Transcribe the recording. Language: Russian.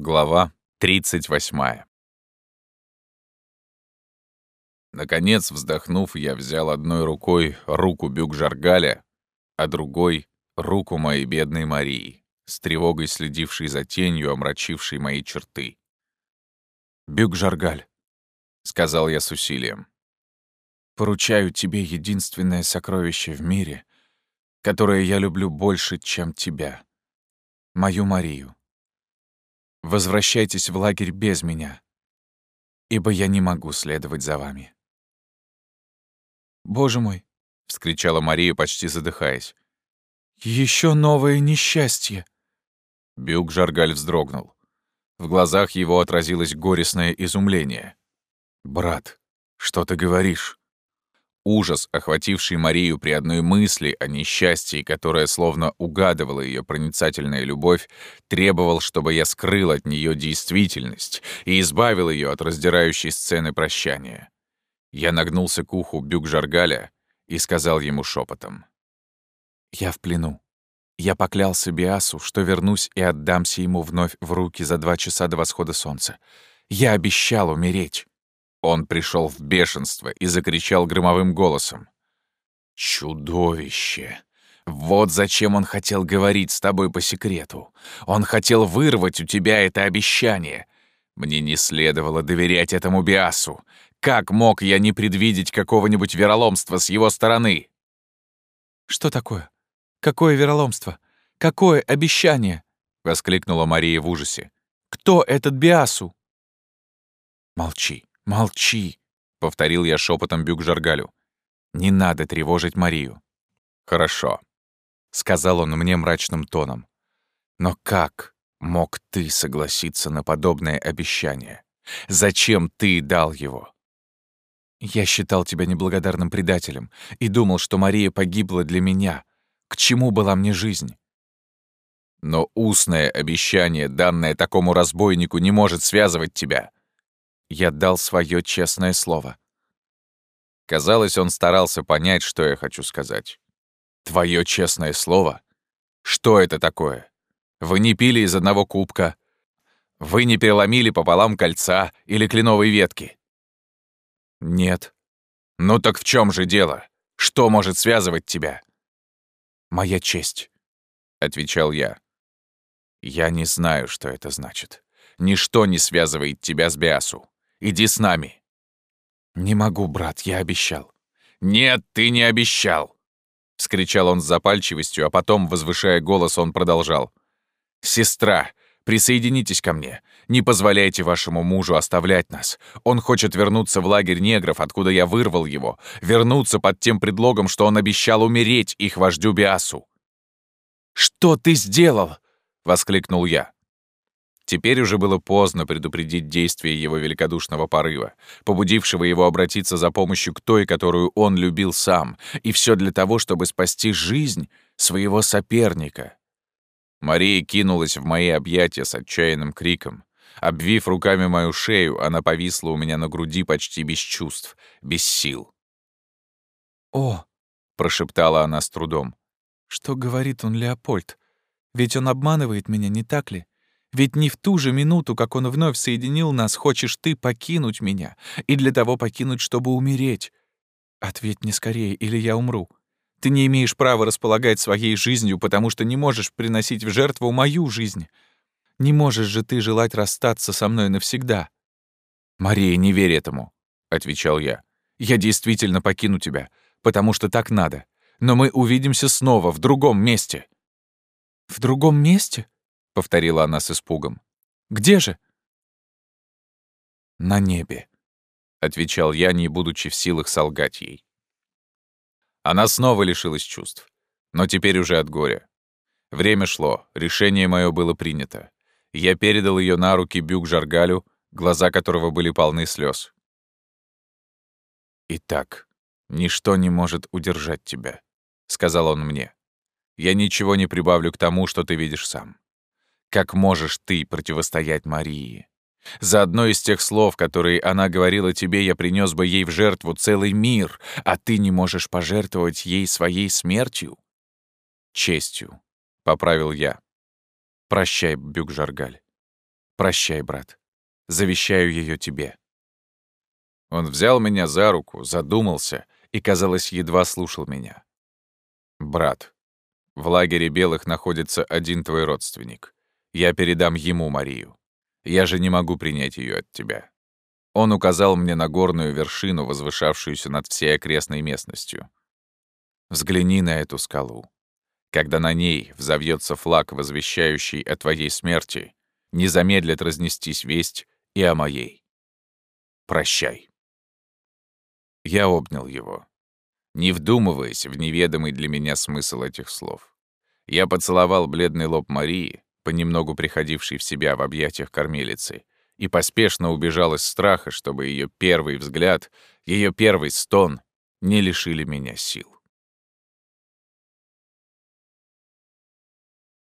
Глава 38. Наконец, вздохнув, я взял одной рукой руку Бюк-Жаргаля, а другой — руку моей бедной Марии, с тревогой следившей за тенью, омрачившей мои черты. «Бюк-Жаргаль», — сказал я с усилием, — «поручаю тебе единственное сокровище в мире, которое я люблю больше, чем тебя, мою Марию. Возвращайтесь в лагерь без меня, ибо я не могу следовать за вами». «Боже мой!» — вскричала Мария, почти задыхаясь. Еще новое несчастье!» Бюк Жаргаль вздрогнул. В глазах его отразилось горестное изумление. «Брат, что ты говоришь?» Ужас, охвативший Марию при одной мысли о несчастье, которое словно угадывала ее проницательная любовь, требовал, чтобы я скрыл от нее действительность и избавил ее от раздирающей сцены прощания. Я нагнулся к уху Бюк-Жаргаля и сказал ему шепотом: «Я в плену. Я поклялся Биасу, что вернусь и отдамся ему вновь в руки за два часа до восхода солнца. Я обещал умереть». Он пришел в бешенство и закричал громовым голосом. «Чудовище! Вот зачем он хотел говорить с тобой по секрету. Он хотел вырвать у тебя это обещание. Мне не следовало доверять этому Биасу. Как мог я не предвидеть какого-нибудь вероломства с его стороны?» «Что такое? Какое вероломство? Какое обещание?» — воскликнула Мария в ужасе. «Кто этот Биасу?» «Молчи, «Молчи!» — повторил я шепотом Бюк-Жаргалю. «Не надо тревожить Марию». «Хорошо», — сказал он мне мрачным тоном. «Но как мог ты согласиться на подобное обещание? Зачем ты дал его?» «Я считал тебя неблагодарным предателем и думал, что Мария погибла для меня. К чему была мне жизнь?» «Но устное обещание, данное такому разбойнику, не может связывать тебя. Я дал свое честное слово. Казалось, он старался понять, что я хочу сказать. Твое честное слово? Что это такое? Вы не пили из одного кубка. Вы не переломили пополам кольца или кленовой ветки. Нет. Ну так в чем же дело? Что может связывать тебя? Моя честь, — отвечал я. Я не знаю, что это значит. Ничто не связывает тебя с Биасу. Иди с нами». «Не могу, брат, я обещал». «Нет, ты не обещал!» — вскричал он с запальчивостью, а потом, возвышая голос, он продолжал. «Сестра, присоединитесь ко мне. Не позволяйте вашему мужу оставлять нас. Он хочет вернуться в лагерь негров, откуда я вырвал его, вернуться под тем предлогом, что он обещал умереть их вождю Биасу». «Что ты сделал?» — воскликнул я. Теперь уже было поздно предупредить действие его великодушного порыва, побудившего его обратиться за помощью к той, которую он любил сам, и все для того, чтобы спасти жизнь своего соперника. Мария кинулась в мои объятия с отчаянным криком. Обвив руками мою шею, она повисла у меня на груди почти без чувств, без сил. «О!» — прошептала она с трудом. «Что говорит он, Леопольд? Ведь он обманывает меня, не так ли? Ведь не в ту же минуту, как он вновь соединил нас, хочешь ты покинуть меня, и для того покинуть, чтобы умереть. Ответь мне скорее, или я умру. Ты не имеешь права располагать своей жизнью, потому что не можешь приносить в жертву мою жизнь. Не можешь же ты желать расстаться со мной навсегда. «Мария, не верь этому», — отвечал я. «Я действительно покину тебя, потому что так надо. Но мы увидимся снова в другом месте». «В другом месте?» — повторила она с испугом. «Где же?» «На небе», — отвечал я, не будучи в силах солгать ей. Она снова лишилась чувств, но теперь уже от горя. Время шло, решение мое было принято. Я передал ее на руки Бюк Жаргалю, глаза которого были полны слез. «Итак, ничто не может удержать тебя», — сказал он мне. «Я ничего не прибавлю к тому, что ты видишь сам. Как можешь ты противостоять Марии? За одно из тех слов, которые она говорила тебе, я принес бы ей в жертву целый мир, а ты не можешь пожертвовать ей своей смертью? Честью, — поправил я. Прощай, Бюкжаргаль. Прощай, брат. Завещаю ее тебе». Он взял меня за руку, задумался и, казалось, едва слушал меня. «Брат, в лагере белых находится один твой родственник. Я передам ему Марию. Я же не могу принять ее от тебя». Он указал мне на горную вершину, возвышавшуюся над всей окрестной местностью. «Взгляни на эту скалу. Когда на ней взовьется флаг, возвещающий о твоей смерти, не замедлит разнестись весть и о моей. Прощай». Я обнял его, не вдумываясь в неведомый для меня смысл этих слов. Я поцеловал бледный лоб Марии, понемногу приходившей в себя в объятиях кормилицы, и поспешно убежал из страха, чтобы ее первый взгляд, ее первый стон не лишили меня сил.